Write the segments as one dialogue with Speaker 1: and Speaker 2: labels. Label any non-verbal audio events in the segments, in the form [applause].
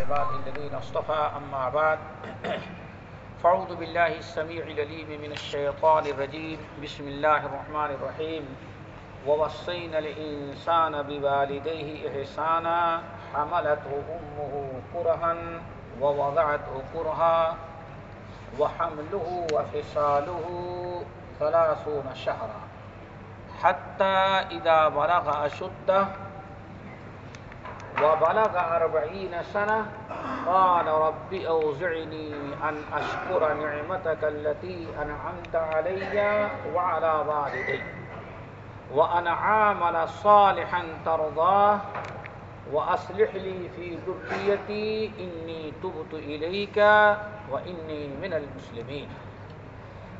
Speaker 1: عباد الذين اصطفى أما بعد بالله السميع العليم من الشيطان الرجيم بسم الله الرحمن الرحيم ووصينا الإنسان بوالديه إحسانا حملته أمه كرها كرها ووضعته وحمله وفصاله ثلاثون شهرا حتى إذا بلغ أشده وبلغ أربعين سنة قال رب أوزعني أن أشكر نعمتك التي أنعمت علي وعلى والدي وأن عامل صالحا ترضاه وأصلح لي في ذريتي إني تبت إليك وإني من المسلمين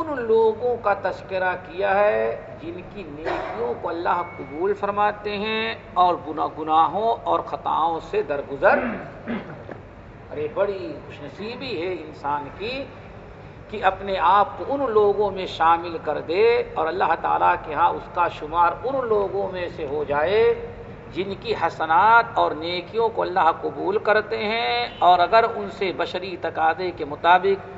Speaker 1: ان لوگوں کا تذکرہ کیا ہے جن کی نیکیوں کو اللہ قبول فرماتے ہیں اور گناہوں اور خطاؤں سے درگزر [coughs] ارے بڑی خوش نصیبی ہے انسان کی کہ اپنے آپ کو ان لوگوں میں شامل کر دے اور اللہ تعالیٰ کے ہاں اس کا شمار ان لوگوں میں سے ہو جائے جن کی حسنات اور نیکیوں کو اللہ قبول کرتے ہیں اور اگر ان سے بشری تقاضے کے مطابق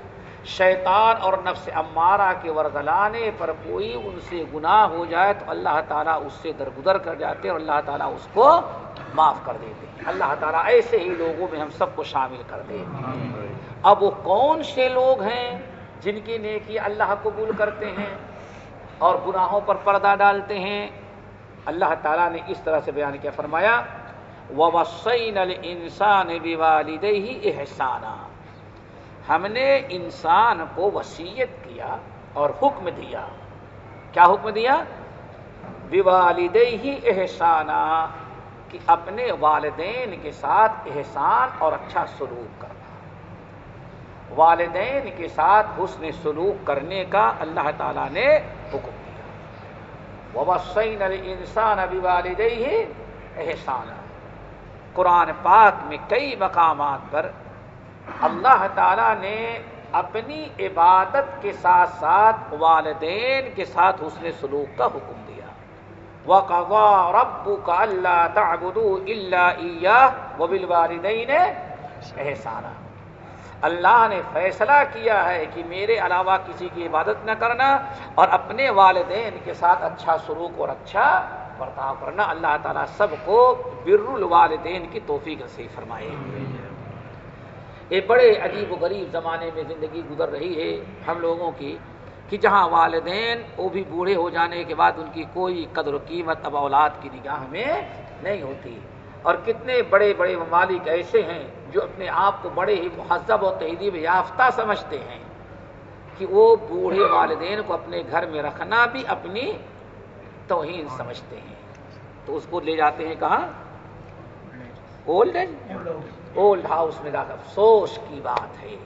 Speaker 1: شیطان اور نفس امارہ کے ورگلانے پر کوئی ان سے گناہ ہو جائے تو اللہ تعالیٰ اس سے درگدر کر جاتے ہیں اور اللہ تعالیٰ اس کو معاف کر دیتے ہیں اللہ تعالیٰ ایسے ہی لوگوں میں ہم سب کو شامل کر دیتے ہیں اب وہ کون سے لوگ ہیں جن کی نیکی اللہ قبول کرتے ہیں اور گناہوں پر پردہ ڈالتے ہیں اللہ تعالیٰ نے اس طرح سے بیان کیا فرمایا وسعین السانی احسانہ ہم نے انسان کو وسیعت کیا اور حکم دیا کیا حکم دیا والد ہی احسانہ احسان اور اچھا سلوک کرنا والدین کے ساتھ اس نے سلوک کرنے کا اللہ تعالی نے حکم دیا انسان ابھی والدہ ہی احسانہ قرآن پاک میں کئی مقامات پر اللہ تعالیٰ نے اپنی عبادت کے ساتھ ساتھ والدین کے ساتھ حسن سلوک کا حکم دیا اللہ نے فیصلہ کیا ہے کہ میرے علاوہ کسی کی عبادت نہ کرنا اور اپنے والدین کے ساتھ اچھا سلوک اور اچھا برتاؤ کرنا اللہ تعالیٰ سب کو بر الوالدین کی توفیق سے فرمائے یہ بڑے عجیب و غریب زمانے میں زندگی گزر رہی ہے ہم لوگوں کی کہ جہاں والدین وہ بھی بوڑھے ہو جانے کے بعد ان کی کوئی قدر و قیمت اب اولاد کی نگاہ میں نہیں ہوتی اور کتنے بڑے بڑے ممالک ایسے ہیں جو اپنے آپ کو بڑے ہی مہذب اور تہذیب یافتہ سمجھتے ہیں کہ وہ بوڑھے والدین کو اپنے گھر میں رکھنا بھی اپنی توہین سمجھتے ہیں تو اس کو لے جاتے ہیں کہاں اولڈ ہاؤس میں افسوس کی بات ہے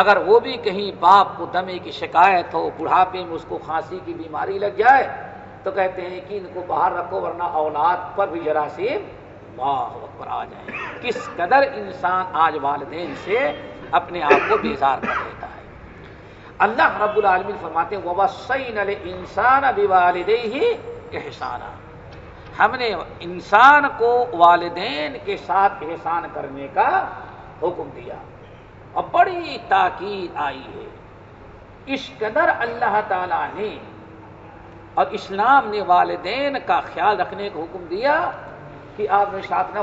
Speaker 1: اگر وہ بھی کہیں باپ کو دمے کی شکایت ہو بڑھاپے میں اس کو کھانسی کی بیماری لگ جائے تو کہتے ہیں کہ ان کو باہر رکھو ورنہ اولاد پر بھی جراثیم کس قدر انسان آج والدین سے اپنے آپ کو بیزار کر دیتا ہے اللہ رب العالمین فرماتے وبا سین نل انسان ابھی والدے ہی احسانہ ہم نے انسان کو والدین کے ساتھ احسان کرنے کا حکم دیا اور بڑی تاکید آئی ہے اس قدر اللہ تعالی نے اور اسلام نے والدین کا خیال رکھنے کا حکم دیا کہ آپ نے ساتھ نہ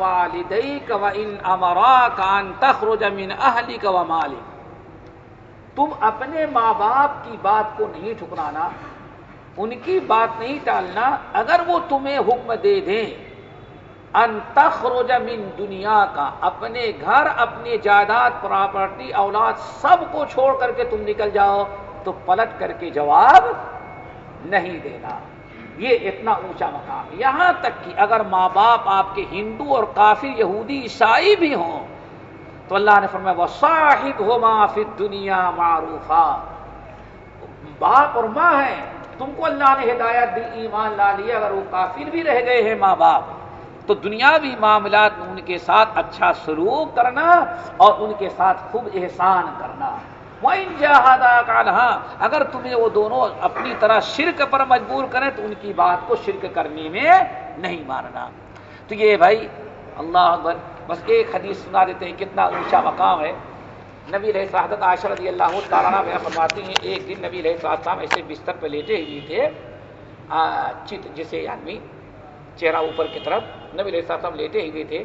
Speaker 1: والدی کا تخر و جمین اہلی کا و مالک تم اپنے ماں باپ کی بات کو نہیں ٹھکرانا ان کی بات نہیں ٹالنا اگر وہ تمہیں حکم دے دیں انتخروج من دنیا کا اپنے گھر اپنی جائیداد پراپرٹی اولاد سب کو چھوڑ کر کے تم نکل جاؤ تو پلٹ کر کے جواب نہیں دینا یہ اتنا اونچا مقام یہاں تک کہ اگر ماں باپ آپ کے ہندو اور کافی یہودی عیسائی بھی ہوں تو اللہ نے فرمایا وہ صاحب ہو ماں دنیا معروف باپ اور ماں ہیں تم کو اللہ نے ہدایت دی ایمان لا لیا اگر وہ کافر بھی رہ گئے ہیں ماں باپ تو دنیاوی معاملات میں ان کے ساتھ اچھا سلوک کرنا اور ان کے ساتھ خوب احسان کرنا اگر تمہیں وہ دونوں اپنی طرح شرک پر مجبور کریں تو ان کی بات کو شرک کرنے میں نہیں مارنا تو یہ بھائی اللہ اکبر بس ایک حدیث سنا دیتے ہیں کتنا اونچا مقام ہے نبی رہ عائشہ رضی اللہ تعالیٰ میں فناتی ہیں ایک دن نبی علیہ صاحب ایسے بستر پہ لیٹے ہوئے تھے چت جسے آدمی یعنی چہرہ اوپر کی طرف نبی رہ صاحب صاحب لیٹے ہی ہوئے تھے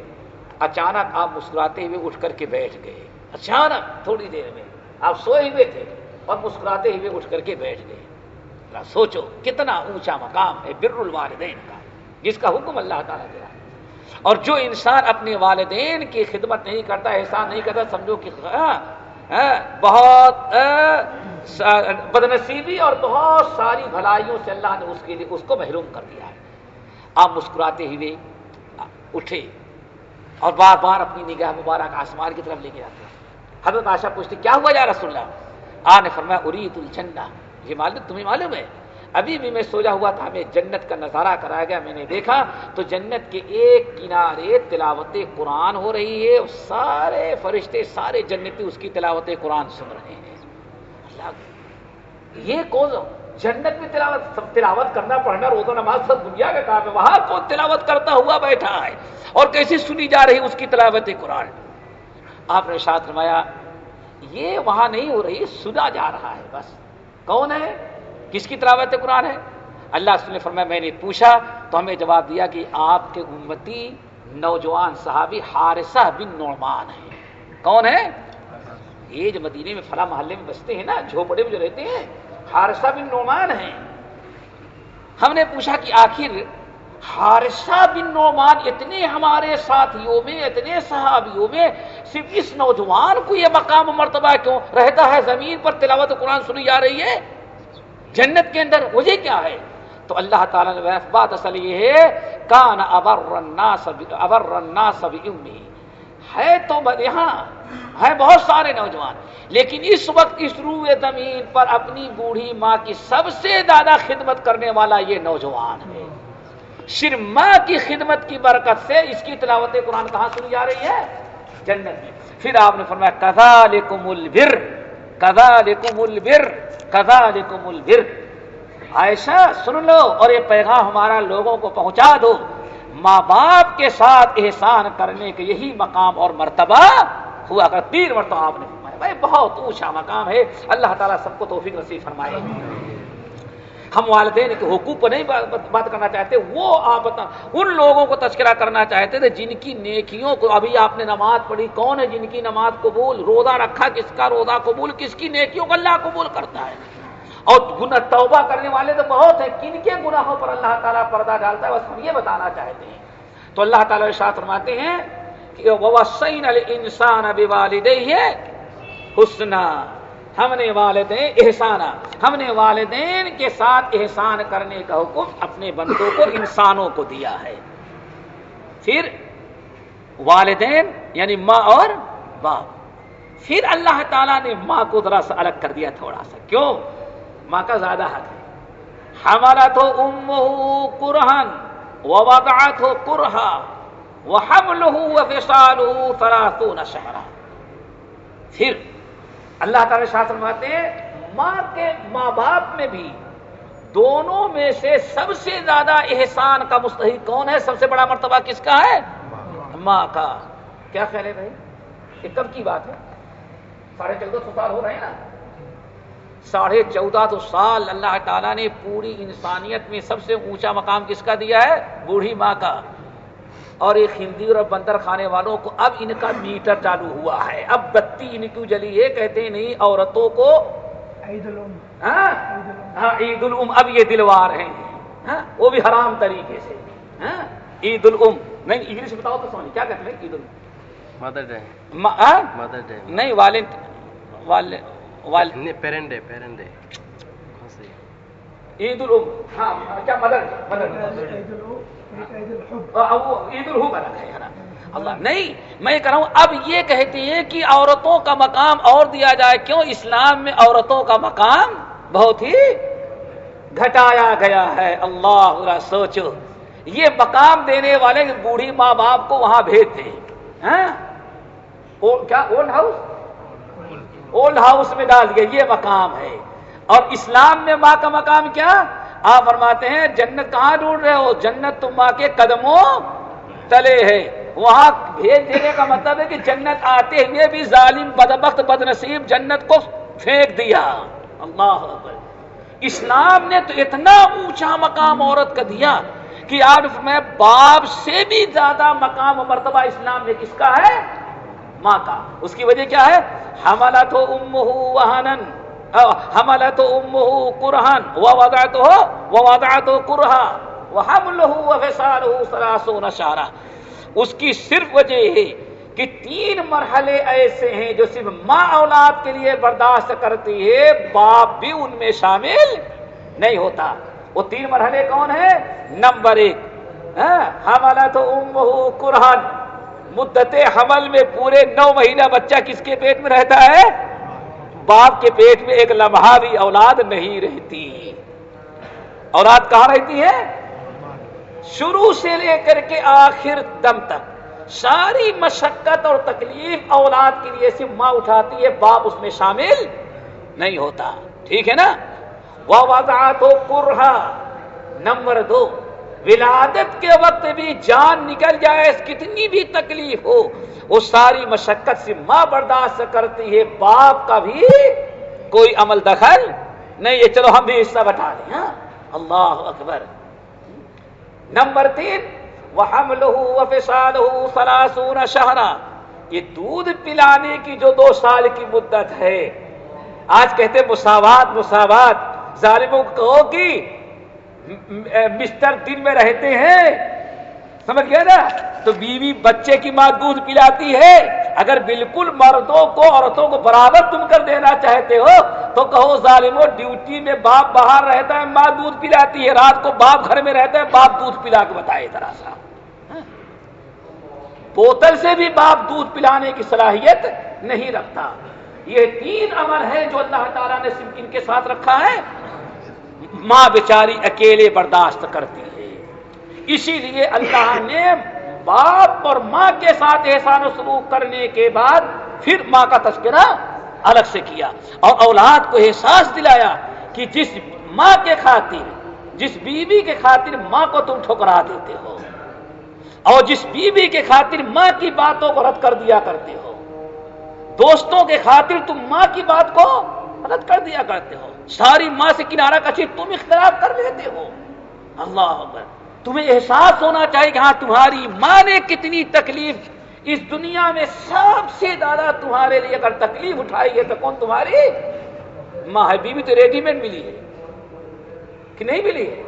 Speaker 1: اچانک آپ مسکراتے ہوئے اٹھ کر کے بیٹھ گئے اچانک تھوڑی دیر میں آپ سوئے ہوئے تھے اور مسکراتے ہوئے اٹھ کر کے بیٹھ گئے سوچو کتنا اونچا مقام ہے بر الوالدین کا جس کا حکم اللہ تعالیٰ دیا اور جو انسان اپنے والدین کی خدمت نہیں کرتا احسان نہیں کرتا سمجھو کہ ہاں، ہاں، بہت ہاں، بدنسیبی اور بہت ساری بھلائیوں سے اللہ نے اس کے لیے اس کو محروم کر دیا ہے آپ مسکراتے ہوئے اٹھے اور بار بار اپنی نگاہ مبارک آسمان کی طرف لے کے جاتے ہیں حضرت آشا پوچھتے کیا ہوا جا رہا سننا فرما اریت معلوم تمہیں معلوم ہے ابھی بھی میں سوجا ہوا تھا ہمیں جنت کا نظارہ کرایا گیا میں نے دیکھا تو جنت کے ایک کنارے تلاوت قرآن ہو رہی ہے اور سارے فرشتے سارے جنتی اس کی تلاوت قرآن سن رہے ہیں یہ کون جنت میں تلاوت سب تلاوت کرنا پڑھنا نماز سب دنیا کے وہاں کون تلاوت کرتا ہوا بیٹھا ہے اور کیسی سنی جا رہی اس کی تلاوت قرآن آپ نے شاد روایا یہ وہاں نہیں ہو رہی سنا جا رہا ہے بس کون ہے کس کی تلاوت قرآن ہے اللہ فرمایا میں نے پوچھا تو ہمیں جواب دیا کہ آپ کے امتی نوجوان صحابی حارثہ بن نعمان ہے کون ہے یہ جو مدینے میں فلاں محلے میں بستے ہیں نا جھوپڑے میں جو رہتے ہیں حارثہ بن نعمان ہیں ہم نے پوچھا کہ آخر حارثہ بن نعمان اتنے ہمارے ساتھیوں میں اتنے صحابیوں میں صرف اس نوجوان کو یہ مقام مرتبہ کیوں رہتا ہے زمین پر تلاوت قرآن سنی جا رہی ہے جنت کے اندر وجہ کیا ہے تو اللہ تعالیٰ نے بات اصل یہ ہے کان ابر سب ابرنا سب ہے تو یہاں ہے بہت سارے نوجوان لیکن اس وقت اس زمین پر اپنی بوڑھی ماں کی سب سے زیادہ خدمت کرنے والا یہ نوجوان ہے صرف ماں کی خدمت کی برکت سے اس کی تلاوت قرآن کہاں سنی جا رہی ہے جنت میں پھر آپ نے فرمایا کزا لیکم البر البر کدا لکم البر ایسا سن لو اور یہ پیغام ہمارا لوگوں کو پہنچا دو ماں باپ کے ساتھ احسان کرنے کے یہی مقام اور مرتبہ ہوا کر تین مرتبہ آپ نے فرمایا بھائی بہت اونچا مقام ہے اللہ تعالیٰ سب کو توفیق نصیب فرمائے ہم والدین کے حقوق پر نہیں بات کرنا چاہتے وہ آپ ان لوگوں کو تذکرہ کرنا چاہتے تھے جن کی نیکیوں کو ابھی آپ نے نماز پڑھی کون ہے جن کی نماز قبول روزہ رکھا کس کا روزہ قبول کس کی نیکیوں کو اللہ قبول کرتا ہے اور گنا توبہ کرنے والے تو بہت ہیں کن کے گناہوں پر اللہ تعالیٰ پردہ ڈالتا ہے بس ہم یہ بتانا چاہتے ہیں تو اللہ تعالیٰ شاہ فرماتے ہیں کہ وسین سین انسان ابھی والدہ حسنا ہم نے والدین احسانہ ہم نے والدین کے ساتھ احسان کرنے کا حکم اپنے بندوں کو انسانوں کو دیا ہے پھر والدین یعنی ماں اور باپ پھر اللہ تعالیٰ نے ماں کو ذرا سا الگ کر دیا تھوڑا سا کیوں ماں کا زیادہ حق ہے ہمارا تو ام ہو کرا وہ حمل وہ ہم لو وہ پھر اللہ تعالی فرماتے ہیں ماں کے ماں باپ میں بھی دونوں میں سے سب سے زیادہ احسان کا مستحق کون ہے سب سے بڑا مرتبہ کس کا ہے ماں کا کیا خیال ہے بھائی یہ کب کی بات ہے ساڑھے چودہ سو سال ہو رہے ہیں نا ساڑھے چودہ تو سال اللہ تعالیٰ نے پوری انسانیت میں سب سے اونچا مقام کس کا دیا ہے بوڑھی ماں کا اور یہ خندیر اور بندر خانے والوں کو اب ان کا میٹر چالو ہوا ہے اب بتی ان کیوں جلی یہ کہتے نہیں عورتوں کو عید ہاں؟ عید ہاں، اب یہ دلوا رہے ہیں ہاں، وہ بھی حرام طریقے سے عید العم نہیں انگلش بتاؤ تو سونی کیا کہتے ہیں عید الم مدر ڈے مدر ڈے نہیں والنٹ والنٹ parent day parent day Eid Eid ہاں کیا مدر مدر اللہ نہیں میں کہہ رہا ہوں اب یہ کہتی ہے کہ عورتوں کا مقام اور دیا جائے کیوں اسلام میں عورتوں کا مقام بہت ہی گھٹایا گیا ہے اللہ سوچو یہ مقام دینے والے بوڑھی ماں باپ کو وہاں بھیجتے اولڈ ہاؤس اولڈ ہاؤس میں ڈال دیا یہ مقام ہے اور اسلام میں ماں کا مقام کیا آپ فرماتے ہیں جنت کہاں ڈھونڈ رہے ہو جنت تو ماں کے قدموں تلے ہے وہاں بھیج دینے کا مطلب ہے کہ جنت آتے ہوئے بھی ظالم بدبخت بد نصیب جنت کو پھینک دیا اللہ اسلام نے تو اتنا اونچا مقام عورت کا دیا کہ آر میں باپ سے بھی زیادہ مقام و مرتبہ اسلام میں کس کا ہے ماں کا اس کی وجہ کیا ہے ام ہو حمل تو کی صرف وجہ یہ تین مرحلے ایسے ہیں جو صرف ماں اولاد کے لیے برداشت کرتی ہے باپ بھی ان میں شامل نہیں ہوتا وہ تین مرحلے کون ہیں نمبر ایک ہاں، حملت قرحان مدت حمل میں پورے نو مہینہ بچہ کس کے پیٹ میں رہتا ہے باپ کے پیٹ میں ایک لمحہ بھی اولاد نہیں رہتی اولاد کہاں رہتی ہے شروع سے لے کر کے آخر دم تک ساری مشقت اور تکلیف اولاد کے لیے صرف ماں اٹھاتی ہے باپ اس میں شامل نہیں ہوتا ٹھیک ہے نا وہ وضاحت ہو نمبر دو ولادت کے وقت بھی جان نکل جائے کتنی بھی تکلیف ہو وہ ساری مشقت سے ماں برداشت کرتی ہے باپ کا بھی کوئی عمل دخل نہیں یہ چلو ہم بھی حصہ بتا دیں ہاں؟ اللہ اکبر نمبر تین وہ لو سلاسون شہرا یہ دودھ پلانے کی جو دو سال کی مدت ہے آج کہتے مساوات مساوات ظالموں کہو کہ بستر دن میں رہتے ہیں سمجھ گیا نا تو بیوی بچے کی ماں دودھ پلاتی ہے اگر بالکل مردوں کو عورتوں کو برابر تم کر دینا چاہتے ہو تو کہو ظالم ڈیوٹی میں باپ باہر رہتا ہے ماں دودھ پلاتی ہے رات کو باپ گھر میں رہتا ہے باپ دودھ پلا کے بتائے ذرا سا بوتل سے بھی باپ دودھ پلانے کی صلاحیت نہیں رکھتا یہ تین امر ہے جو اللہ تعالیٰ نے ان کے ساتھ رکھا ہے ماں بیچاری اکیلے برداشت کرتی ہے اسی لیے اللہ نے باپ اور ماں کے ساتھ احسان و سلوک کرنے کے بعد پھر ماں کا تذکرہ الگ سے کیا اور اولاد کو احساس دلایا کہ جس ماں کے خاطر جس بیوی بی کے خاطر ماں کو تم ٹھکرا دیتے ہو اور جس بیوی بی کے خاطر ماں کی باتوں کو رد کر دیا کرتے ہو دوستوں کے خاطر تم ماں کی بات کو رد کر دیا کرتے ہو ساری ماں سے کنارہ کشی تم اختلاف کر لیتے ہو اللہ اکبر تمہیں احساس ہونا چاہیے کہ ہاں تمہاری ماں نے کتنی تکلیف اس دنیا میں سب سے زیادہ تمہارے لیے اگر تکلیف اٹھائی ہے تو کون تمہاری ماں ہے بیوی تو ریڈی میڈ ملی ہے کہ نہیں ملی ہے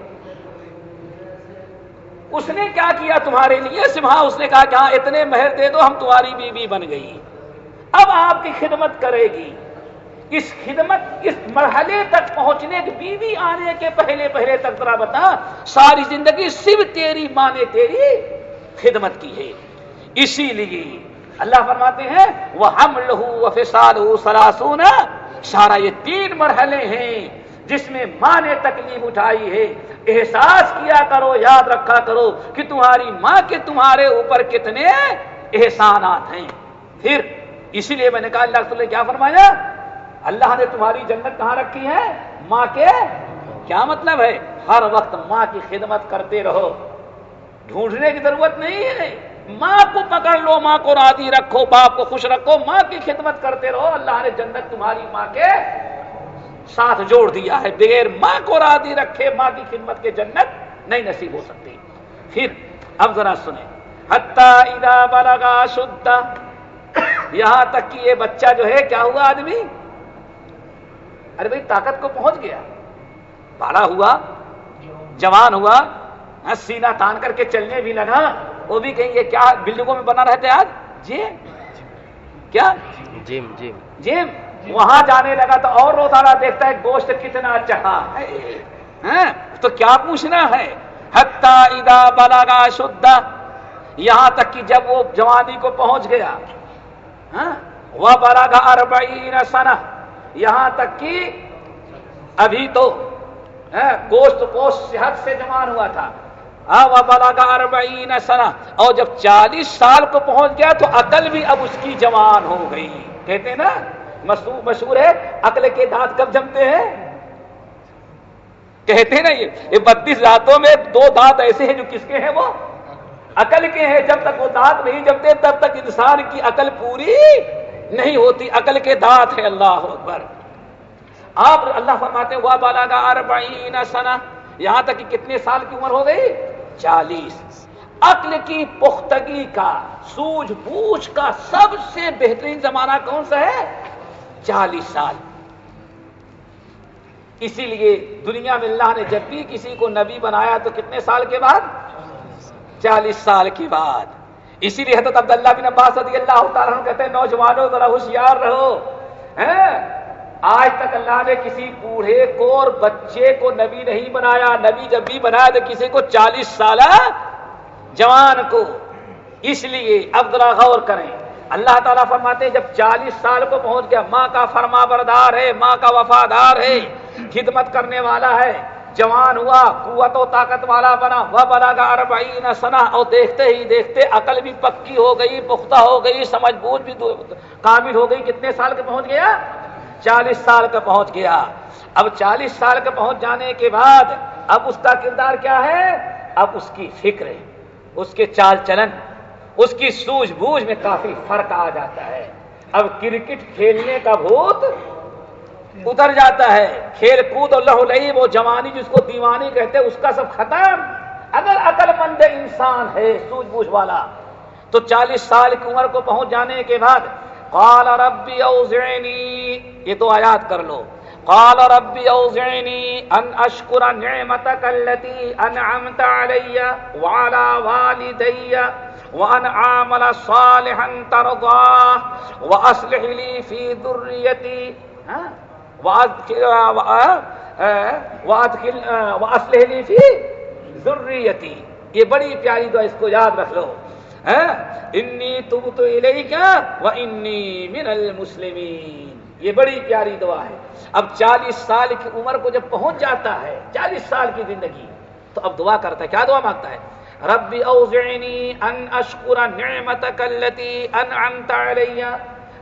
Speaker 1: اس نے کیا کیا تمہارے لیے سما اس نے کہا کہ ہاں اتنے مہر دے دو ہم تمہاری بیوی بن گئی اب آپ کی خدمت کرے گی اس خدمت اس مرحلے تک پہنچنے کے بیوی آنے کے پہلے پہلے تک بتا ساری زندگی صرف تیری تیری ماں نے خدمت کی ہے اسی لیے اللہ فرماتے ہیں وہ ہم لہو سارا یہ تین مرحلے ہیں جس میں ماں نے تکلیف اٹھائی ہے احساس کیا کرو یاد رکھا کرو کہ تمہاری ماں کے تمہارے اوپر کتنے احسانات ہیں پھر اسی لیے میں نے کہا اللہ تعالیٰ کیا فرمایا اللہ نے تمہاری جنت کہاں رکھی ہے ماں کے کیا مطلب ہے ہر وقت ماں کی خدمت کرتے رہو ڈھونڈنے کی ضرورت نہیں ہے ماں کو پکڑ لو ماں کو رادی رکھو باپ کو خوش رکھو ماں کی خدمت کرتے رہو اللہ نے جنت تمہاری ماں کے ساتھ جوڑ دیا ہے بغیر ماں کو رادی رکھے ماں کی خدمت کے جنت نہیں نصیب ہو سکتی پھر اب ذرا سنیں اذا بلغا شدہ یہاں تک کہ یہ بچہ جو ہے کیا ہوا آدمی ارے بھائی طاقت کو پہنچ گیا بڑا ہوا جوان ہوا ہاں، سینا تان کر کے چلنے بھی لگا وہ بھی کہیں گے کیا بلڈنگوں میں بنا رہتے آج جیم کیا جیم جیم جیم وہاں جانے لگا تو اور روزانہ دیکھتا ہے گوشت کتنا چڑھا ہاں، تو کیا پوچھنا ہے حتا ادا بلاگا شدہ یہاں تک کہ جب وہ جوانی کو پہنچ گیا ہاں، وہ بلاگا اربعین سنہ یہاں تک کہ ابھی تو ہاں، گوشت پوش صحت سے جمان ہوا تھا ہاں، سنا اور جب چالیس سال کو پہنچ گیا تو عقل بھی اب اس کی جوان ہو گئی کہتے ہیں نا مشہور مشہور ہے عقل کے دانت کب جمتے ہیں کہتے ہیں نا یہ بتیس دانتوں میں دو دانت ایسے ہیں جو کس کے ہیں وہ عقل کے ہیں جب تک وہ دانت نہیں جمتے تب تک انسان کی عقل پوری نہیں ہوتی عقل کے دانت ہے اللہ اکبر آپ اللہ فرماتے بالا کا اربعین سنا یہاں تک کہ کتنے سال کی عمر ہو گئی چالیس عقل کی پختگی کا سوج بوجھ کا سب سے بہترین زمانہ کون سا ہے چالیس سال اسی لیے دنیا میں اللہ نے جب بھی کسی کو نبی بنایا تو کتنے سال کے بعد چالیس سال کے بعد اسی لیے حضرت عبداللہ بن عباس رضی اللہ تعالیٰ کہتے ہیں نوجوانوں ذرا ہوشیار رہو آج تک اللہ نے کسی بوڑھے کو اور بچے کو نبی نہیں بنایا نبی جب بھی بنایا تو کسی کو چالیس سالہ جوان کو اس لیے اب ذرا غور کریں اللہ تعالیٰ فرماتے ہیں جب چالیس سال کو پہنچ گیا ماں کا فرما بردار ہے ماں کا وفادار ہے خدمت کرنے والا ہے جوان ہوا قوت و طاقت والا بنا وہ بنا گا اربعین سنا اور دیکھتے ہی دیکھتے عقل بھی پکی ہو گئی پختہ ہو گئی سمجھ بوجھ بھی کامل ہو گئی کتنے سال کے پہنچ گیا چالیس سال کا پہنچ گیا اب چالیس سال کا پہنچ جانے کے بعد اب اس کا کردار کیا ہے اب اس کی فکر ہے اس کے چال چلن اس کی سوج بوجھ میں کافی فرق آ جاتا ہے اب کرکٹ کھیلنے کا بھوت اتر جاتا ہے کھیل کود اور لہو لہی وہ جوانی جس کو دیوانی کہتے ہیں اس کا سب ختم اگر عقل مند انسان ہے سوج بوجھ والا تو چالیس سال کی عمر کو پہنچ جانے کے بعد قال ربی اوزعنی یہ تو آیات کر لو قال ربی اوزعنی ان اشکر نعمتک اللتی انعمت علی وعلا والدی وان عامل صالحا ترضاہ واصلح لی فی ذریتی ہاں واسلحلی فی ضروریتی یہ بڑی پیاری دعا اس کو یاد رکھ لو انی تم تو و انی من المسلمین یہ بڑی پیاری دعا ہے اب چالیس سال کی عمر کو جب پہنچ جاتا ہے چالیس سال کی زندگی تو اب دعا کرتا ہے کیا دعا مانگتا ہے رب اوزعنی ان اشکر نعمتک اللتی انعمت علیہ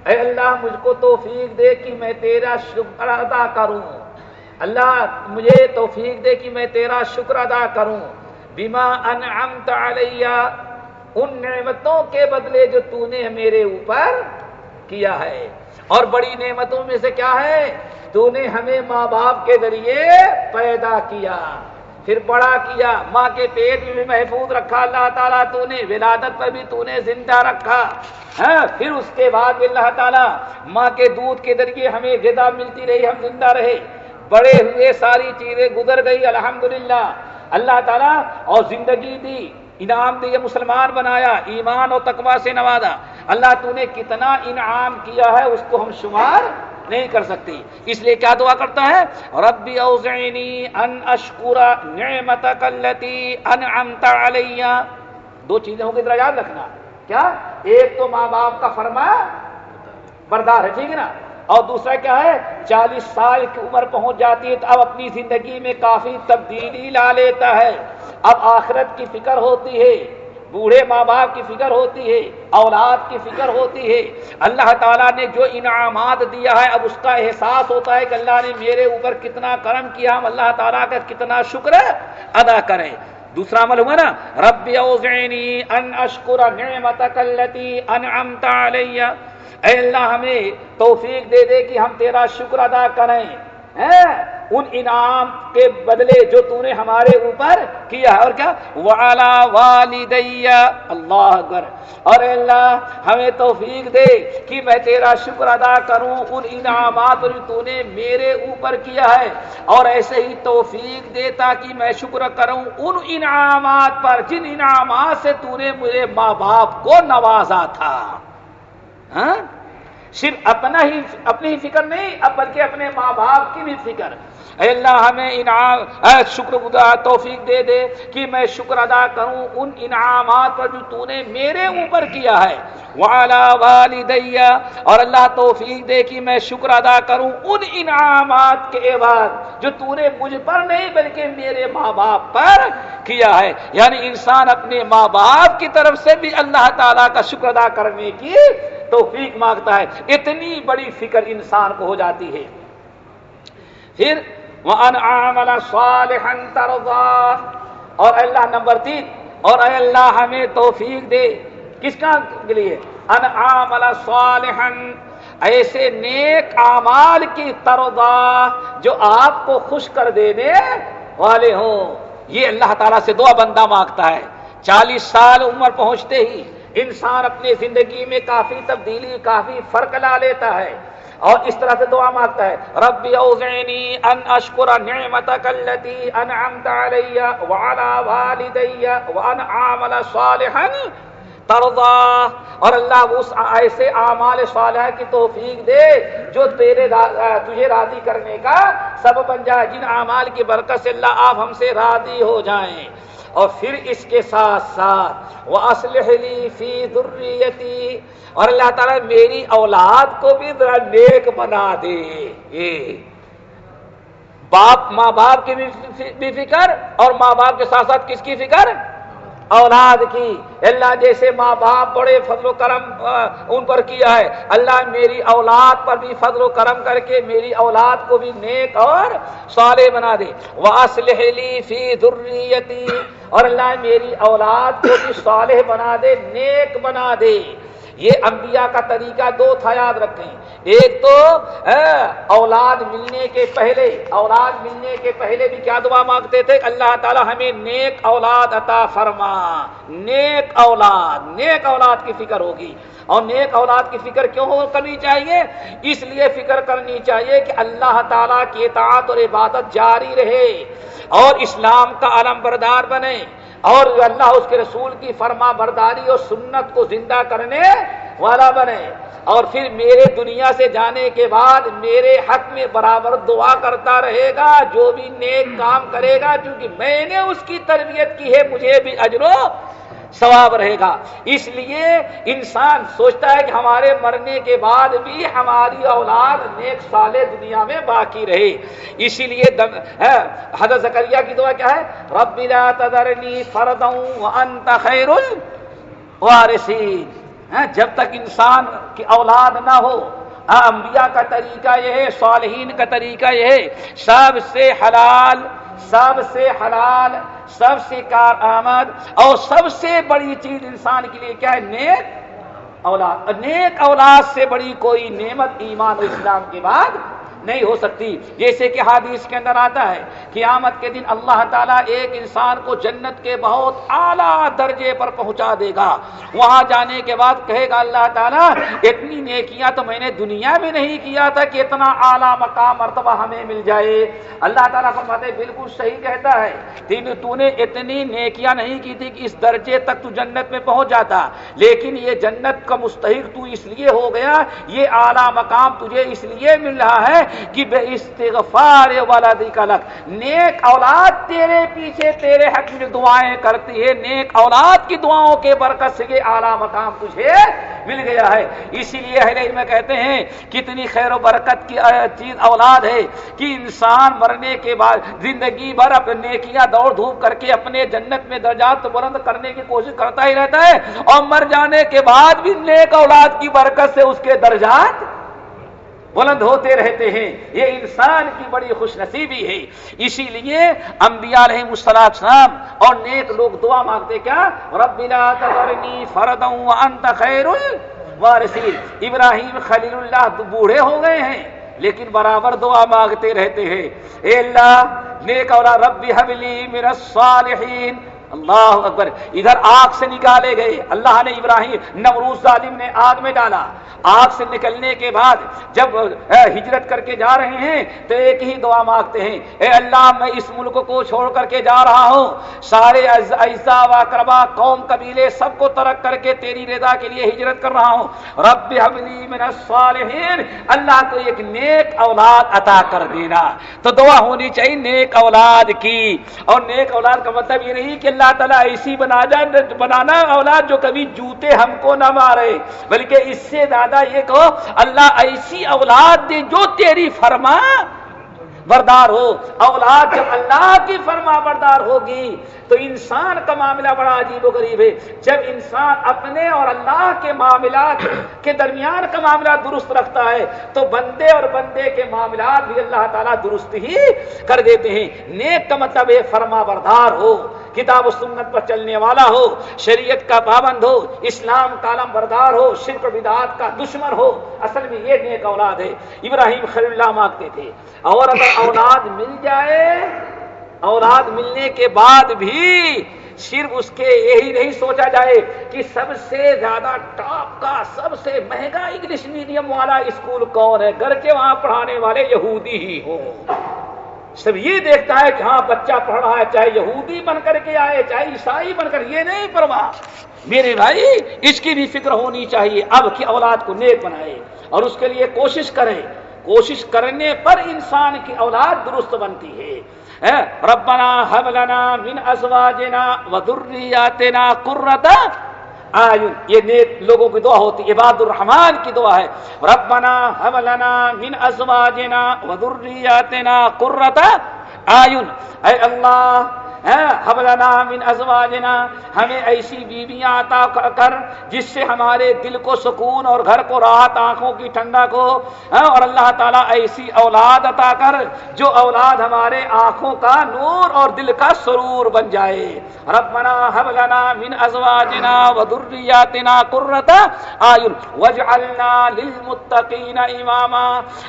Speaker 1: اے اللہ مجھ کو توفیق دے کہ میں تیرا شکر ادا کروں اللہ مجھے توفیق دے کہ میں تیرا شکر ادا کروں بیما علیہ ان نعمتوں کے بدلے جو تو نے میرے اوپر کیا ہے اور بڑی نعمتوں میں سے کیا ہے تو نے ہمیں ماں باپ کے ذریعے پیدا کیا پھر بڑا کیا ماں کے پیٹ میں بھی محفوظ رکھا اللہ تعالیٰ تو نے ولادت پر بھی تو نے زندہ رکھا ہاں پھر اس کے بعد اللہ تعالیٰ ماں کے دودھ کے ذریعے ہمیں غذا ملتی رہی ہم زندہ رہے بڑے ہوئے ساری چیزیں گزر گئی الحمدللہ اللہ تعالیٰ اور زندگی دی انعام مسلمان بنایا ایمان اور تقوا سے نوازا اللہ تو نے کتنا انعام کیا ہے اس کو ہم شمار نہیں کر سکتی اس لیے کیا دعا کرتا ہے ربی او نعمتک اللتی انعمت علیہ دو چیزیں ہوں گی یاد رکھنا کیا ایک تو ماں باپ کا فرما بردار ہے ٹھیک ہے نا اور دوسرا کیا ہے چالیس سال کی عمر پہنچ جاتی ہے تو اب اپنی زندگی میں کافی تبدیلی لا لیتا ہے اب آخرت کی فکر ہوتی ہے بوڑھے ماں باپ کی فکر ہوتی ہے اولاد کی فکر ہوتی ہے اللہ تعالیٰ نے جو انعامات دیا ہے اب اس کا احساس ہوتا ہے کہ اللہ نے میرے اوپر کتنا کرم کیا ہم اللہ تعالیٰ کا کتنا شکر ادا کریں دوسرا عمل ہوا نا ربی علیہ اے اللہ ہمیں توفیق دے دے کہ ہم تیرا شکر ادا کریں ان انعام کے بدلے جو تو نے ہمارے اوپر کیا کیا اور اور اللہ اللہ اکبر ہمیں توفیق دے کہ میں تیرا شکر ادا کروں ان انعامات جو تو نے میرے اوپر کیا ہے اور ایسے ہی توفیق دے تاکہ میں شکر کروں ان انعامات پر جن انعامات سے تو نے مجھے ماں باپ کو نوازا تھا ہاں صرف اپنا ہی اپنی ہی فکر نہیں بلکہ اپنے ماں باپ کی بھی فکر اے اللہ ہمیں انعام شکر توفیق دے دے کہ میں شکر ادا کروں ان انعامات پر جو تو نے میرے اوپر کیا ہے والا والدیا اور اللہ توفیق دے کہ میں شکر ادا کروں ان انعامات کے بعد جو تو نے مجھ پر نہیں بلکہ میرے ماں باپ پر کیا ہے یعنی انسان اپنے ماں باپ کی طرف سے بھی اللہ تعالیٰ کا شکر ادا کرنے کی توفیق مانگتا ہے اتنی بڑی فکر انسان کو ہو جاتی ہے پھر وَأَنْ اور اللہ نمبر تین اور اے اللہ ہمیں توفیق دے کس کا کے لیے ان عامل صالحن ایسے نیک اعمال کی ترضا جو آپ کو خوش کر دینے والے ہوں یہ اللہ تعالیٰ سے دعا بندہ مانگتا ہے چالیس سال عمر پہنچتے ہی انسان اپنی زندگی میں کافی تبدیلی کافی فرق لا لیتا ہے اور اس طرح سے دعا مانگتا ہے رب اوزعنی ان اشکر نعمتک اللتی انعمت علی وعلا والدی وان عامل صالحا ترضا اور اللہ اس ایسے عامال صالح کی توفیق دے جو تیرے را... تجھے راضی کرنے کا سبب بن جائے جن عامال کی برکت سے اللہ آپ ہم سے راضی ہو جائیں اور پھر اس کے ساتھ ساتھ وہ اسلحلی درریتی اور اللہ تعالیٰ میری اولاد کو بھی ذرا نیک بنا دے باپ ماں باپ کی بھی فکر اور ماں باپ کے ساتھ ساتھ کس کی فکر اولاد کی اللہ جیسے ماں باپ بڑے فضل و کرم ان پر کیا ہے اللہ میری اولاد پر بھی فضل و کرم کر کے میری اولاد کو بھی نیک اور صالح بنا دے وہ لہ فی دریتی اور اللہ میری اولاد کو بھی صالح بنا دے نیک بنا دے یہ انبیاء کا طریقہ دو تھا یاد رکھیں ایک تو اولاد ملنے کے پہلے اولاد ملنے کے پہلے بھی کیا دعا مانگتے تھے اللہ تعالی ہمیں نیک اولاد عطا فرما نیک اولاد نیک اولاد کی فکر ہوگی اور نیک اولاد کی فکر کیوں کرنی چاہیے اس لیے فکر کرنی چاہیے کہ اللہ تعالیٰ کی اطاعت اور عبادت جاری رہے اور اسلام کا علم بردار بنے اور اللہ اس کے رسول کی فرما برداری اور سنت کو زندہ کرنے والا بنے اور پھر میرے دنیا سے جانے کے بعد میرے حق میں برابر دعا کرتا رہے گا جو بھی نیک کام کرے گا کیونکہ میں نے اس کی تربیت کی ہے مجھے بھی اجرو ثواب رہے گا اس لیے انسان سوچتا ہے کہ ہمارے مرنے کے بعد بھی ہماری اولاد نیک دنیا میں باقی رہے اسی لیے دم حضرت کی دعا کیا ہے رب لا خیر الوارثین جب تک انسان کی اولاد نہ ہو انبیاء کا طریقہ یہ ہے صالحین کا طریقہ یہ ہے سب سے حلال سب سے حلال سب سے کار آمد اور سب سے بڑی چیز انسان کے لیے کیا ہے نیک اولاد نیک اولاد سے بڑی کوئی نعمت ایمان اسلام کے بعد نہیں ہو سکتی جیسے کہ حادیث کے اندر آتا ہے قیامت کے دن اللہ تعالیٰ ایک انسان کو جنت کے بہت اعلیٰ درجے پر پہنچا دے گا وہاں جانے کے بعد کہے گا اللہ تعالیٰ اتنی نیکیاں تو میں نے دنیا میں نہیں کیا تھا کہ اتنا اعلیٰ مقام مرتبہ ہمیں مل جائے اللہ تعالیٰ فرماتے متحد بالکل صحیح کہتا ہے تو نے اتنی نیکیاں نہیں کی تھی کہ اس درجے تک تو جنت میں پہنچ جاتا لیکن یہ جنت کا مستحق تو اس لیے ہو گیا یہ اعلیٰ مقام تجھے اس لیے مل رہا ہے کہ بے استغفار والا دیکھا لگ نیک اولاد تیرے پیچھے تیرے حق میں دعائیں کرتی ہے نیک اولاد کی دعاؤں کے برکت سے یہ اعلیٰ مقام تجھے مل گیا ہے اسی لیے اہل علم کہتے ہیں کتنی خیر و برکت کی چیز اولاد ہے کہ انسان مرنے کے بعد زندگی بھر اپنے نیکیاں دوڑ دھوپ کر کے اپنے جنت میں درجات بلند کرنے کی کوشش کرتا ہی رہتا ہے اور مر جانے کے بعد بھی نیک اولاد کی برکت سے اس کے درجات بلند ہوتے رہتے ہیں یہ انسان کی بڑی خوش نصیبی ہے اسی لیے انبیاء اور نیک لوگ دعا مانگتے کیا رب فردا فرد خیر الوارثین ابراہیم خلیل اللہ بوڑھے ہو گئے ہیں لیکن برابر دعا مانگتے رہتے ہیں اے اللہ نیک اور رب حبلی میرا الصالحین اللہ اکبر ادھر آگ سے نکالے گئے اللہ نے ابراہیم نوروز ظالم نے آگ میں ڈالا آگ سے نکلنے کے بعد جب ہجرت کر کے جا رہے ہیں تو ایک ہی دعا مانگتے ہیں اے اللہ میں اس ملک کو چھوڑ کر کے جا رہا ہوں سارے اجزا و کربا قوم قبیلے سب کو ترک کر کے تیری رضا کے لیے ہجرت کر رہا ہوں رب حبلی من الصالحین اللہ کو ایک نیک اولاد عطا کر دینا تو دعا ہونی چاہیے نیک اولاد کی اور نیک اولاد کا مطلب یہ نہیں کہ اللہ تعالیٰ ایسی بنا جائے بنانا اولاد جو کبھی جوتے ہم کو نہ مارے بلکہ اس سے زیادہ یہ کہو اللہ ایسی اولاد دے جو تیری فرما بردار ہو اولاد جب اللہ کی فرما بردار ہوگی تو انسان کا معاملہ بڑا عجیب و غریب ہے جب انسان اپنے اور اللہ کے معاملات کے درمیان کا معاملہ درست رکھتا ہے تو بندے اور بندے کے معاملات بھی اللہ تعالیٰ درست ہی کر دیتے ہیں نیک کا مطلب ہے فرما بردار ہو کتاب و سنت پر چلنے والا ہو شریعت کا پابند ہو اسلام کالم بردار ہو و بدعات کا دشمن ہو اصل میں یہ نیک اولاد ہے ابراہیم خلی اللہ مانگتے تھے اور اگر اولاد مل جائے اولاد ملنے کے بعد بھی صرف اس کے یہی نہیں سوچا جائے کہ سب سے زیادہ ٹاپ کا سب سے مہنگا انگلش میڈیم والا اسکول کون ہے گھر کے وہاں پڑھانے والے یہودی ہی ہوں صرف یہ دیکھتا ہے کہ ہاں بچہ پڑھ رہا ہے چاہے چاہے یہودی بن بن کر کر کے آئے عیسائی یہ نہیں میرے بھائی اس کی بھی فکر ہونی چاہیے اب کی اولاد کو نیک بنائے اور اس کے لیے کوشش کرے کوشش کرنے پر انسان کی اولاد درست بنتی ہے ربنا حبلنا من ازواجنا ازوا دینا آئین یہ نیک لوگوں کی دعا ہوتی عباد الرحمان کی دعا ہے ربنا حملنا من ازواجنا و ذریاتنا قررت آئین اے اللہ حملنا ہاں، من ازواجنا ہمیں ایسی بیویاں عطا کر جس سے ہمارے دل کو سکون اور گھر کو راحت آنکھوں کی ٹھنڈا کو ہاں، اور اللہ تعالیٰ ایسی اولاد عطا کر جو اولاد ہمارے آنکھوں کا نور اور دل کا سرور بن جائے ربنا حملنا من ازواجنا و ذریاتنا قررت آئین وجعلنا للمتقین اماما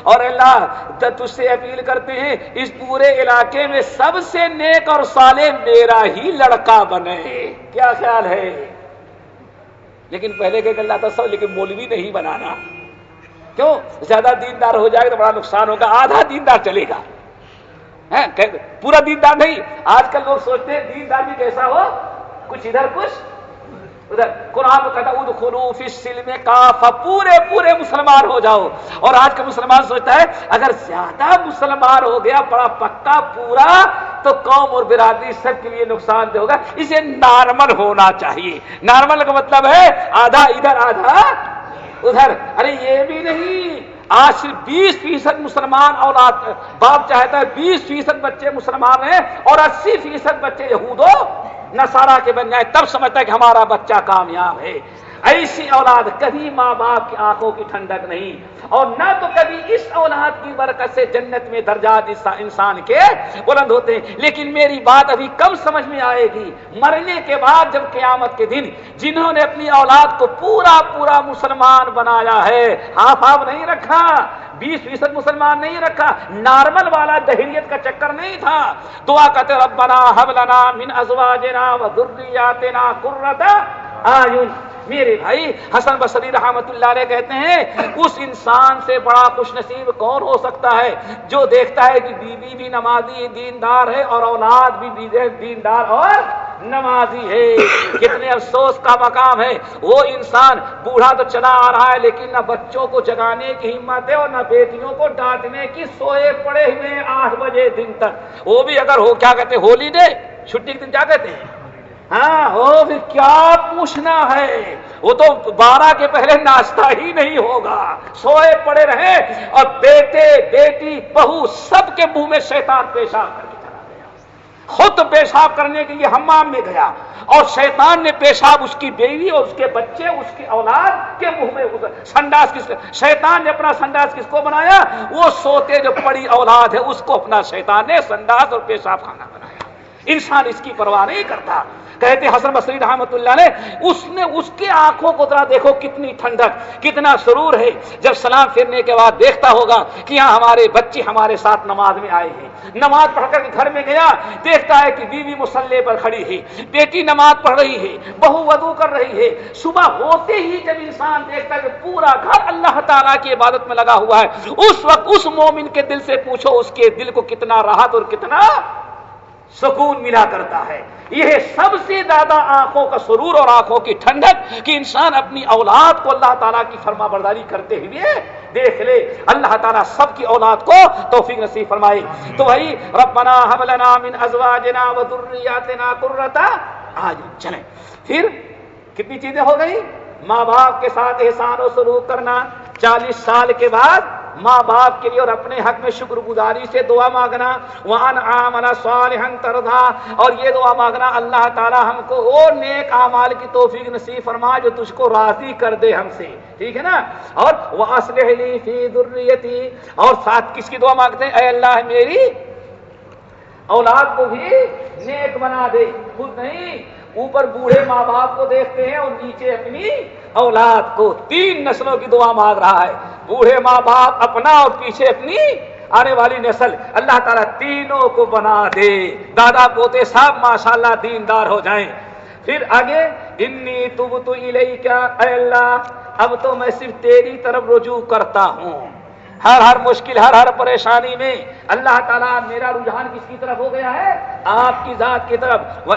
Speaker 1: اور اللہ تجھ سے اپیل کرتے ہیں اس پورے علاقے میں سب سے نیک اور صالح میرا ہی لڑکا بنے کیا خیال ہے لیکن پہلے کہ اللہ تھا سب لیکن مولوی نہیں بنانا کیوں زیادہ دیندار ہو جائے گا تو بڑا نقصان ہوگا آدھا دیندار چلے گا پورا دیندار نہیں آج کل لوگ سوچتے ہیں دیندار بھی کیسا ہو کچھ ادھر کچھ قرآن کہتا پورے پورے مسلمان ہو جاؤ اور آج کا مسلمان سوچتا ہے اگر زیادہ مسلمان ہو گیا بڑا پکا پورا تو قوم اور برادری سب کے لیے نقصان دہ ہوگا اسے نارمل ہونا چاہیے نارمل کا مطلب ہے آدھا ادھر آدھا ادھر ارے یہ بھی نہیں آج صرف بیس فیصد مسلمان اور باپ چاہتا ہے بیس فیصد بچے مسلمان ہیں اور اسی فیصد بچے یہود دو نسارا کے بن جائیں تب سمجھتا ہے کہ ہمارا بچہ کامیاب ہے ایسی اولاد کبھی ماں باپ کی آنکھوں کی ٹھنڈک نہیں اور نہ تو کبھی اس اولاد کی برکت سے جنت میں درجات انسان کے بلند ہوتے ہیں لیکن میری بات ابھی کم سمجھ میں آئے گی مرنے کے بعد جب قیامت کے دن جنہوں نے اپنی اولاد کو پورا پورا مسلمان بنایا ہے ہاف ہاف نہیں رکھا بیس فیصد مسلمان نہیں رکھا نارمل والا دہلیت کا چکر نہیں تھا دعا کہتے ربنا من ازواجنا و ذریاتنا آتے آئن میرے بھائی حسن بصری رحمت اللہ علیہ کہتے ہیں اس انسان سے بڑا خوش نصیب کون ہو سکتا ہے جو دیکھتا ہے کہ بیوی بی بھی نمازی دیندار ہے اور اولاد بھی دیندار اور نمازی ہے کتنے افسوس کا مقام ہے وہ انسان بوڑھا تو چلا آ رہا ہے لیکن نہ بچوں کو جگانے کی ہمت ہے اور نہ بیٹیوں کو ڈانٹنے کی سوئے پڑے ہوئے آٹھ بجے دن تک وہ بھی اگر ہو کیا کہتے ہولی ڈے چھٹی کے دن کیا کہتے ہیں ہاں کیا پوچھنا ہے وہ تو بارہ کے پہلے ناشتہ ہی نہیں ہوگا سوئے پڑے رہے اور بیٹے بیٹی بہو سب کے منہ میں شیطان پیشاب کر کے چلا گیا خود پیشاب کرنے کے لیے ہمام میں گیا اور شیطان نے پیشاب اس کی بیوی اور اس کے بچے اس کی اولاد کے منہ میں سنڈاس کس شیطان نے اپنا سنڈاس کس کو بنایا وہ سوتے جو پڑی اولاد ہے اس کو اپنا شیطان نے سنڈاس اور پیشاب کھانا بنایا انسان اس کی پرواہ نہیں کرتا کہتے حسن بصری رحمت اللہ نے اس نے اس کے آنکھوں کو ذرا دیکھو کتنی ٹھنڈک کتنا سرور ہے جب سلام پھرنے کے بعد دیکھتا ہوگا کہ یہاں ہمارے بچے ہمارے ساتھ نماز میں آئے ہیں نماز پڑھ کر گھر میں گیا دیکھتا ہے کہ بیوی مسلح پر کھڑی ہے بیٹی نماز پڑھ رہی ہے بہو ودو کر رہی ہے صبح ہوتے ہی جب انسان دیکھتا ہے کہ پورا گھر اللہ تعالیٰ کی عبادت میں لگا ہوا ہے اس وقت اس مومن کے دل سے پوچھو اس کے دل کو کتنا راحت اور کتنا سکون ملا کرتا ہے یہ سب سے زیادہ آنکھوں کا سرور اور آنکھوں کی ٹھنڈک کہ انسان اپنی اولاد کو اللہ تعالیٰ کی فرما برداری کرتے ہوئے دیکھ لے اللہ تعالیٰ سب کی اولاد کو توفیق نصیب فرمائے تو بھائی ربنا من ازواجنا و ذریاتنا آج چلیں پھر کتنی چیزیں ہو گئی ماں باپ کے ساتھ احسان و سلوک کرنا چالیس سال کے بعد ماں باپ کے لیے اور اپنے حق میں شکر گزاری سے دعا مانگنا وان اور یہ دعا مانگنا اللہ تعالی ہم کو نیک اعمال کی توفیق نصیب فرما جو تجھ کو راضی کر دے ہم سے ٹھیک ہے نا اور فی ذریتی اور ساتھ کس کی دعا مانگتے ہیں اے اللہ میری اولاد کو بھی نیک بنا دے خود نہیں اوپر بوڑھے ماں باپ کو دیکھتے ہیں اور نیچے اپنی اولاد کو تین نسلوں کی دعا مانگ رہا ہے بوڑھے ماں باپ اپنا اور پیچھے اپنی آنے والی نسل اللہ تعالیٰ تینوں کو بنا دے دادا پوتے سب ماشاء اللہ دین دار ہو جائیں پھر آگے تب تو کیا اے اللہ اب تو میں صرف تیری طرف رجوع کرتا ہوں ہر ہر مشکل ہر ہر پریشانی میں اللہ تعالیٰ میرا رجحان کس کی طرف ہو گیا ہے آپ کی ذات کی طرف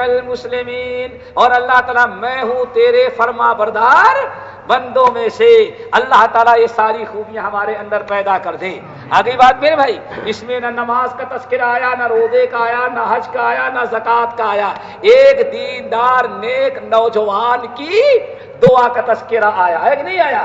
Speaker 1: المسلمین اور اللہ تعالیٰ میں ہوں تیرے فرما بردار بندوں میں سے اللہ تعالیٰ یہ ساری خوبیاں ہمارے اندر پیدا کر دیں آگے بات میرے بھائی اس میں نہ نماز کا تذکرہ آیا نہ روزے کا آیا نہ حج کا آیا نہ زکات کا آیا ایک دیندار نیک نوجوان کی دعا کا تذکرہ آیا ہے کہ نہیں آیا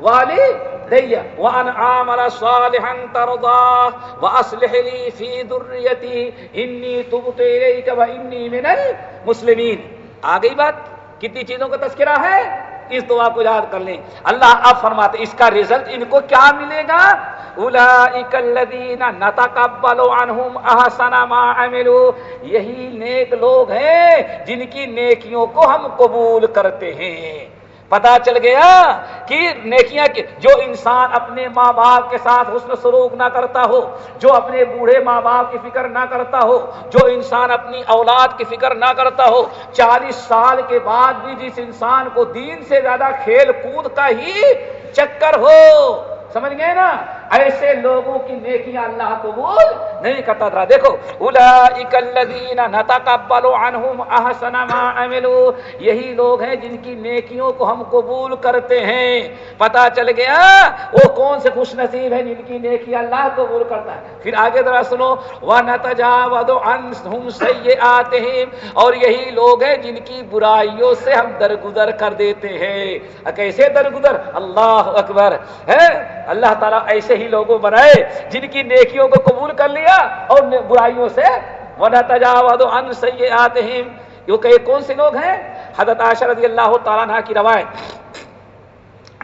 Speaker 1: والی دیا وان عامل صالحا ترضا واصلح لي في ذريتي اني تبت اليك واني من المسلمين اگئی بات کتنی چیزوں کا تذکرہ ہے اس دعا کو یاد کر لیں اللہ اب فرماتے ہیں اس کا رزلٹ ان کو کیا ملے گا اولئک الذين نتقبل عنهم احسن ما عملوا یہی نیک لوگ ہیں جن کی نیکیوں کو ہم قبول کرتے ہیں پتا چل گیا کہ نیکیاں کی جو انسان اپنے ماں باپ کے ساتھ حسن سلوک نہ کرتا ہو جو اپنے بوڑھے ماں باپ کی فکر نہ کرتا ہو جو انسان اپنی اولاد کی فکر نہ کرتا ہو چالیس سال کے بعد بھی جس انسان کو دین سے زیادہ کھیل کود کا ہی چکر ہو سمجھ گئے نا ایسے لوگوں کی نیکیاں اللہ قبول نہیں کرتا تھا دیکھو احسن ما عملو یہی لوگ ہیں جن کی نیکیوں کو ہم قبول کرتے ہیں پتا چل گیا وہ کون سے خوش نصیب ہیں جن کی نیکی اللہ قبول کرتا ہے پھر آگے ذرا سنو وہ تجاو ان سے اور یہی لوگ ہیں جن کی برائیوں سے ہم درگزر کر دیتے ہیں کیسے درگزر اللہ اکبر ہے اللہ تعالیٰ ایسے ہی لوگوں بنائے جن کی نیکیوں کو قبول کر لیا اور برائیوں سے ونا تجاوز ان سیئات یہ کہ کون سے لوگ ہیں حضرت عائشہ رضی اللہ تعالیٰ عنہ کی روایت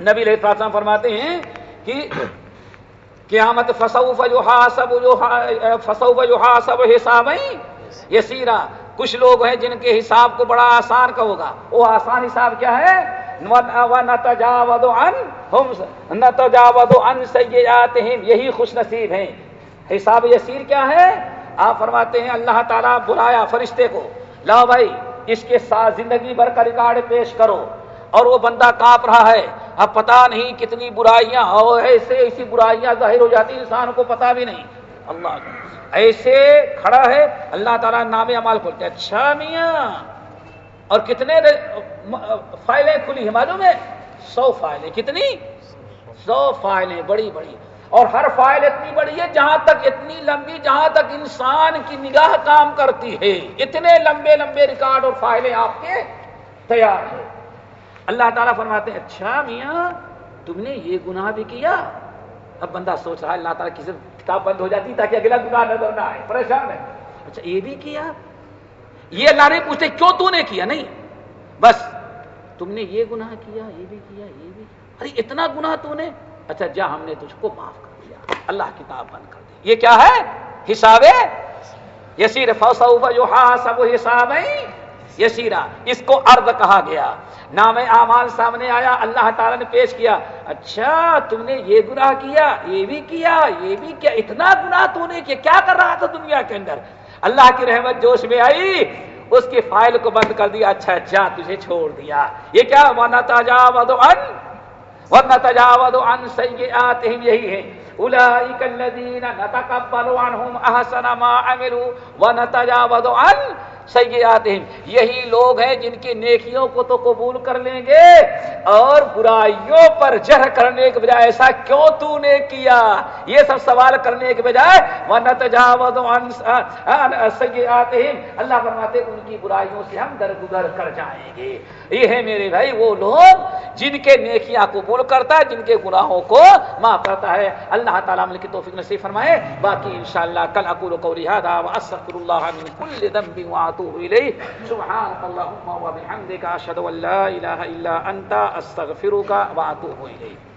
Speaker 1: نبی علیہ السلام فرماتے ہیں کہ قیامت فصوف جو حاسب جو فصوف جو حاسب حساب یسیرا کچھ لوگ ہیں جن کے حساب کو بڑا آسان کا ہوگا وہ آسان حساب کیا ہے یہی خوش نصیب ہیں حساب یسیر کیا ہے آپ فرماتے ہیں اللہ تعالیٰ بلایا فرشتے کو لا بھائی اس کے ساتھ زندگی بھر کا ریکارڈ پیش کرو اور وہ بندہ کاپ رہا ہے اب پتا نہیں کتنی برائیاں ہو ایسے ایسی برائیاں ظاہر ہو جاتی انسان کو پتا بھی نہیں اللہ ایسے کھڑا ہے اللہ تعالیٰ نام عمال کھولتے اچھا میاں اور کتنے فائلیں کھلی ہیں معلوم ہے سو فائلیں کتنی سو فائلیں بڑی بڑی اور ہر فائل اتنی بڑی ہے جہاں تک اتنی لمبی جہاں تک انسان کی نگاہ کام کرتی ہے اتنے لمبے لمبے ریکارڈ اور فائلیں آپ کے تیار ہیں اللہ تعالیٰ فرماتے ہیں اچھا میاں تم نے یہ گناہ بھی کیا اب بندہ سوچ رہا ہے اللہ تعالیٰ کسی کتاب بند ہو جاتی تاکہ اگلا گناہ نظر نہ آئے پریشان ہے اچھا یہ بھی کیا یہ اللہ نے پوچھتے کیوں تو نے کیا نہیں بس تم نے یہ گناہ کیا یہ بھی کیا یہ بھی کیا نے اچھا جا ہم نے تجھ کو معاف کر کر دیا اللہ کتاب بند دی یہ کیا ہے حساب یسیر جو حساب یسیرا اس کو ارد کہا گیا نام اعمال سامنے آیا اللہ تعالی نے پیش کیا اچھا تم نے یہ گناہ کیا یہ بھی کیا یہ بھی کیا اتنا گناہ تو نے کیا کیا کر رہا تھا دنیا کے اندر اللہ کی رحمت جوش میں آئی اس کی فائل کو بند کر دیا اچھا جا تجھے چھوڑ دیا یہ کیا ورنہ تجاوز ان ورنہ تجاوز ان سیئاتہم یہی ہے اولئک الذین نتقبل عنہم احسن ما عملوا ونتجاوز عن سیاحت یہی لوگ ہیں جن کی نیکیوں کو تو قبول کر لیں گے اور برائیوں پر جہر کرنے کے بجائے ایسا کیوں تو نے کیا یہ سب سوال کرنے کے بجائے ورنہ سیاحت اللہ فرماتے ان کی برائیوں سے ہم درگزر کر جائیں گے یہ ہے میرے بھائی وہ لوگ جن کے نیکیاں قبول کرتا ہے جن کے گناہوں کو معاف کرتا ہے اللہ تعالیٰ مل کی توفیق نصیب فرمائے باقی انشاءاللہ کل اقول قولی هذا واستغفر الله من كل ذنب وعظم الیہ سبحانك اللهم وبحمدك اشهد ان لا اله الا انت استغفرك واتوب الیہ